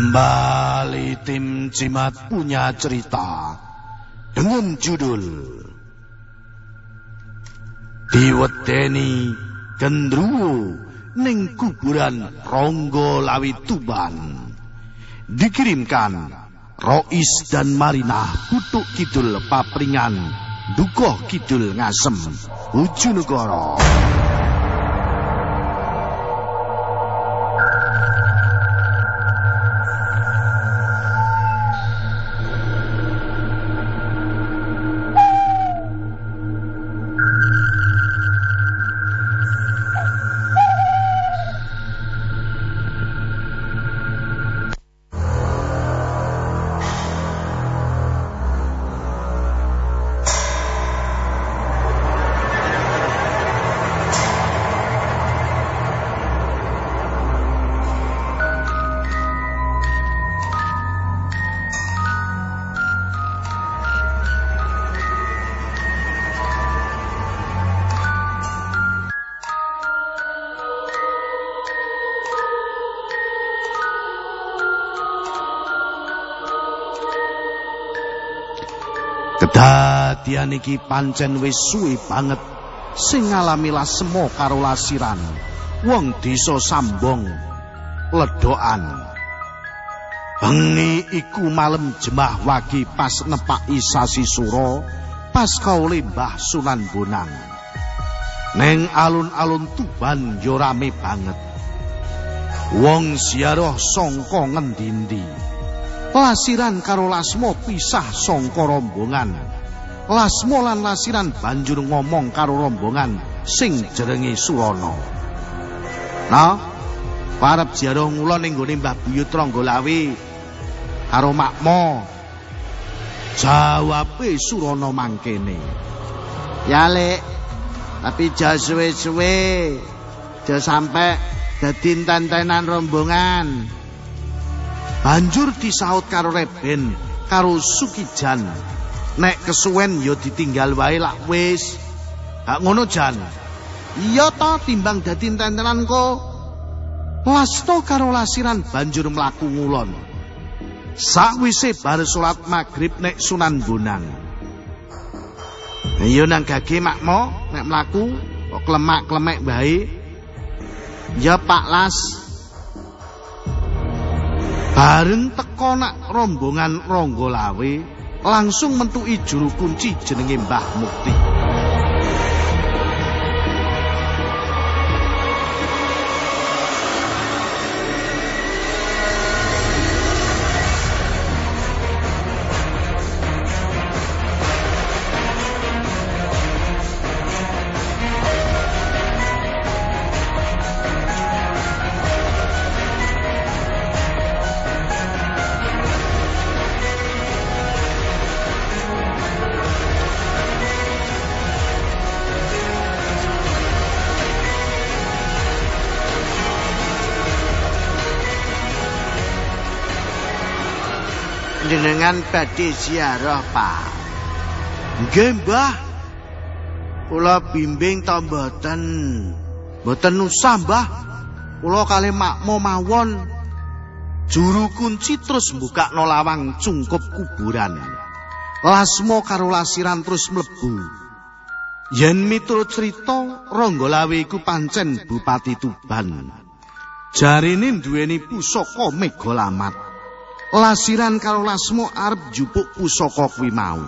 Kembali tim Cimat punya cerita dengan judul Diwedeni Gendruwo ning kuburan Ronggo Lawi Tuban. Dikirimkan Rois dan Marina Putuk Kidul Papringan Dukoh Kidul Ngasem Ujunegoro. Kedadian iki pancen wis suwi banget sing ngalami lasemo karo lasiran wong desa Sambong ledokan. Bengi iku malem jemah wagi pas nepaki sasi suro pas kaule Mbah Sunan Bonang. Neng alun-alun Tuban yo rame banget. Wong ziarah sangka ngendi-endi. Lasiran karo Lasmo pisah sangka rombongan. Lasmo lan Lasiran banjur ngomong karo rombongan sing jenenge Surana. Nah, parep ziarah ngula ning gone Mbah Buyut Ranggolawi karo Makmo. Jawabe Surana mangkene. Ya, Lek. Tapi aja suwe-suwe. Aja sampe dadi tentenan rombongan. Banjur disaut karo Reben, karo Sukijan. Nek kesuwen ya ditinggal wae lak wis. Gak ngono Jan. Iya ta timbang dadi tentenan ko. Lasto karo lasiran banjur mlaku ngulon. Sakwise bar salat magrib nek Sunan Bonang. Iya nang gage makmo nek mlaku kok klemak-klemek bae. Ya Pak Las. Bareng teko nak rombongan Ronggolawe langsung mentuki juru kunci jenenge Mbah Mukti. Jenengan badhe ziarah, Pak. Nggih, Mbah. Kula bimbing ta mboten? Mboten usah, Mbah. Kula kalih makmo mawon. Juru kunci terus mbukakno lawang cungkup kuburan. Lasmo karo lasiran terus mlebu. Yen miturut cerita, Ronggolawe iku pancen Bupati Tuban. Jarine duweni pusaka Megalamat. Lasiran karo Lasmo arep jupuk pusaka kuwi mau.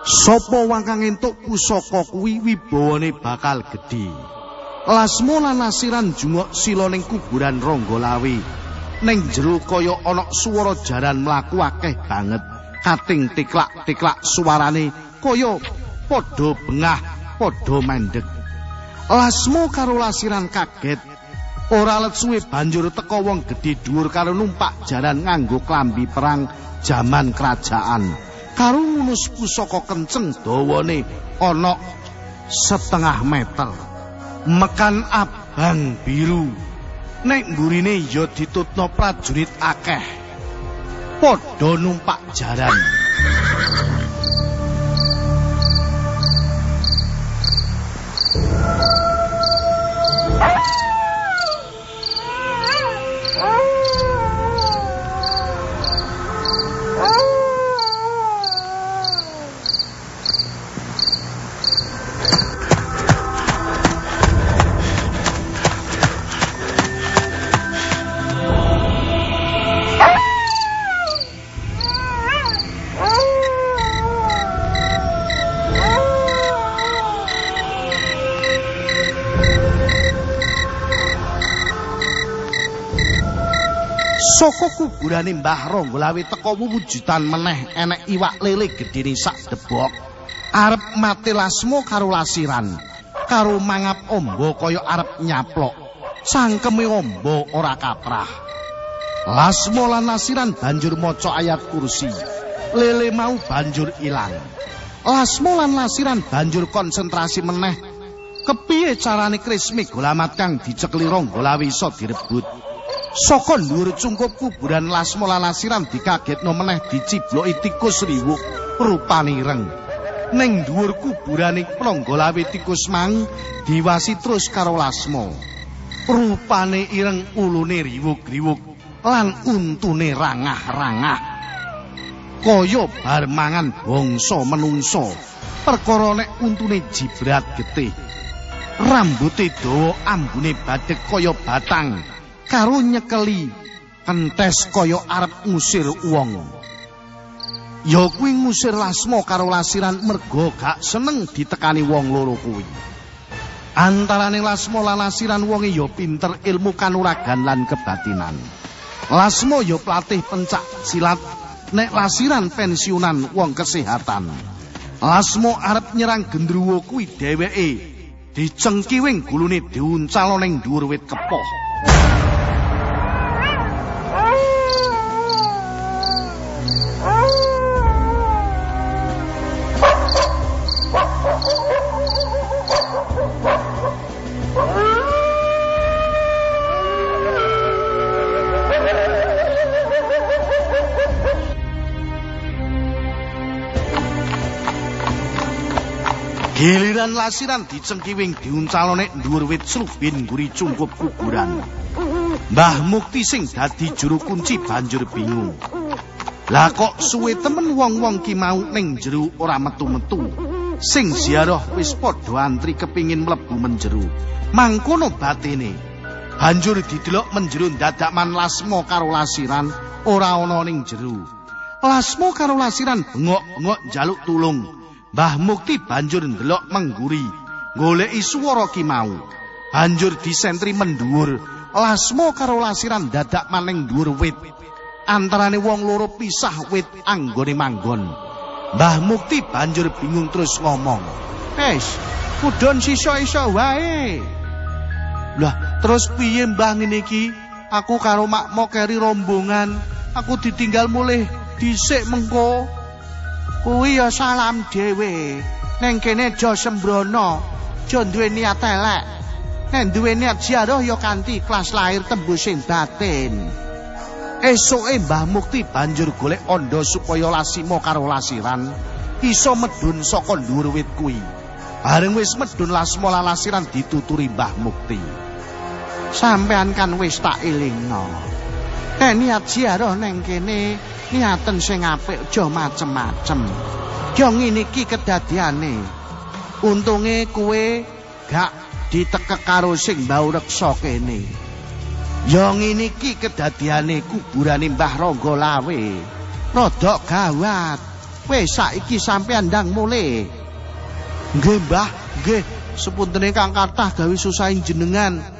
Sapa wong kang entuk pusaka kuwi wibawane bakal gedhe. Lasmo lan Lasiran jungok sila ning kuburan Ronggolawe. Ning jero kaya ana swara jaran mlaku akeh banget. Kating tiklak-tiklak suarane kaya padha bengah, padha mendhet. Lasmo karo Lasiran kaget Ora let suwe banjur teka wong gedhe dhuwur karo numpak jaran nganggo klambi perang jaman kerajaan. Karo ngunus pusaka kenceng dawane ana setengah meter. Mekan abang biru. Nek ngurine ya ditutno prajurit akeh. Padha numpak jaran. Saka kuburane Mbah Ronggolawe teka wujudan meneh enek iwak lele gedene sak debok. Arep mati lasmo karo lasiran. Karo mangap ombo kaya arep nyaplok. Sangkeme ombo ora kaprah. Lasmo lan lasiran banjur maca ayat kursi. Lele mau banjur ilang. Lasmo lan lasiran banjur konsentrasi meneh. Kepiye carane Krismi golamat kang dicekli Ronggolawe iso direbut? Saka dhuwur cungkup kuburan Lasmola Lasiran dikagetno meneh dicibloki tikus riwuk rupane ireng. Ning dhuwur kuburane Pronggolawe tikus mang diwasi terus karo Lasmo. Rupane ireng ulune riwuk-riwuk lan untune rangah-rangah. Kaya bar mangan bangsa menungso. Perkara nek untune jibrat getih. Rambuté dawa ambune badhek kaya batang. Karo nyekeli kentes kaya arep ngusir wong. Ya kuwi ngusir lasmo karo lasiran mergo gak seneng ditekani wong loro kuwi. Antarane lasmo lan lasiran wonge ya pinter ilmu kanuragan lan kebatinan. Lasmo ya pelatih pencak silat, nek lasiran pensiunan wong kesehatan. Lasmo arep nyerang gendruwo kuwi dheweke dicengkiwing gulune diuncal ning dhuwur wit kepoh. Giliran lasiran dicengkiwing diuncalone dhuwur wit slubin guri cungkup kuburan. Mbah Mukti sing dadi juru kunci banjur bingung. Lah kok suwe temen wong-wong ki mau ning jero ora metu-metu. Sing ziarah wis padha antri kepingin mlebu menjeru. Mangkono batine. Banjur didelok menjeru dadak man lasmo karo lasiran ora ana ning jero. Lasmo karo lasiran bengok-bengok jaluk tulung. Mbah Mukti banjur ndelok mengguri, goleki swara ki mau. Banjur disentri mendhuwur, lasmo karo lasiran dadak maning dhuwur wit. Antarane wong loro pisah wit anggone manggon. Mbah Mukti banjur bingung terus ngomong. "Wes, mudhun sisa-isa wae." Lah, terus piye Mbah ngene iki? Aku karo makmo keri rombongan, aku ditinggal mulih dhisik mengko. Kuwi ya salam dhewe. Ning kene aja sembrono aja duwe niat elek. Nek duwe niat ziarah ya kanthi kelas lahir tembusing batin. Esuke Mbah Mukti banjur golek anda supaya lasimo karo lasiran. Iso medun saka dhuwur wit kuwi. Bareng wis medun lasmo lasiran dituturi Mbah Mukti. Sampean kan wis tak elingno nek niat ziarah ning kene niaten sing apik aja macem-macem. Yo ngene iki kedadiane. Untunge kowe gak ditekek karo sing mbau reksa kene. Yo ngene iki kedadiane kuburane Mbah Rangga Lawe. Rodok gawat. Wis saiki sampean ndang mulih. Nggih, Mbah, nggih. Sepuntene Kang Kathah gawe susahin jenengan.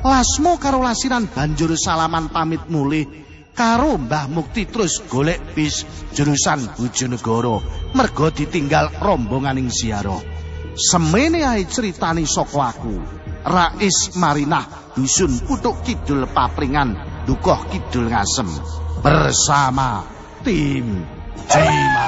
Lasmo karo lasiran banjur salaman pamit mulih. karo Mbah Mukti terus golek bis jurusan Bojonegoro mergo ditinggal rombonganing ziarah. Semene ae critani saka aku. Rais Marinah dusun Putuk Kidul Papringan Dukoh Kidul Ngasem bersama tim Jin